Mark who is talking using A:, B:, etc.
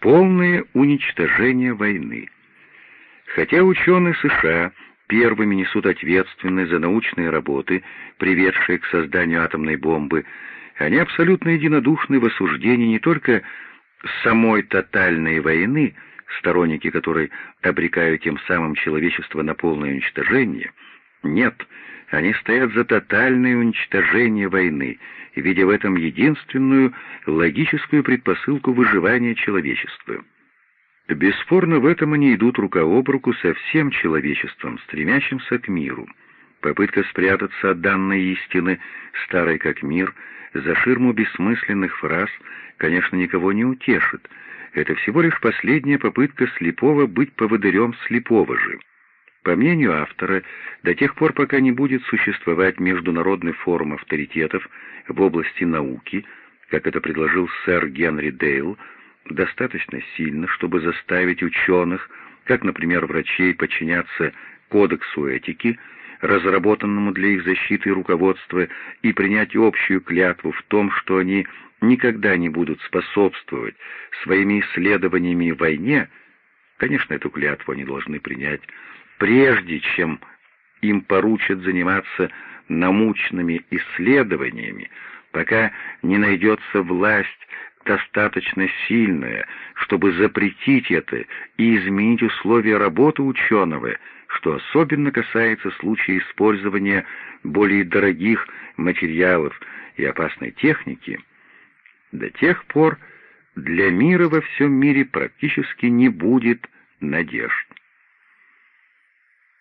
A: Полное уничтожение войны. Хотя ученые США первыми несут ответственность за научные работы, приведшие к созданию атомной бомбы, они абсолютно единодушны в осуждении не только самой тотальной войны, сторонники которой обрекают тем самым человечество на полное уничтожение, нет, они стоят за тотальное уничтожение войны, видя в этом единственную логическую предпосылку выживания человечества. Бесспорно, в этом они идут рука об руку со всем человечеством, стремящимся к миру. Попытка спрятаться от данной истины, старой как мир, за ширму бессмысленных фраз, конечно, никого не утешит. Это всего лишь последняя попытка слепого быть поводырем слепого же. По мнению автора, до тех пор, пока не будет существовать международный форум авторитетов в области науки, как это предложил сэр Генри Дейл, достаточно сильно, чтобы заставить ученых, как, например, врачей, подчиняться кодексу этики, разработанному для их защиты и руководства, и принять общую клятву в том, что они никогда не будут способствовать своими исследованиями войне, конечно, эту клятву они должны принять, прежде чем им поручат заниматься научными исследованиями, пока не найдется власть достаточно сильная, чтобы запретить это и изменить условия работы ученого, что особенно касается случая использования более дорогих материалов и опасной техники, до тех пор для мира во всем мире практически не будет надежд.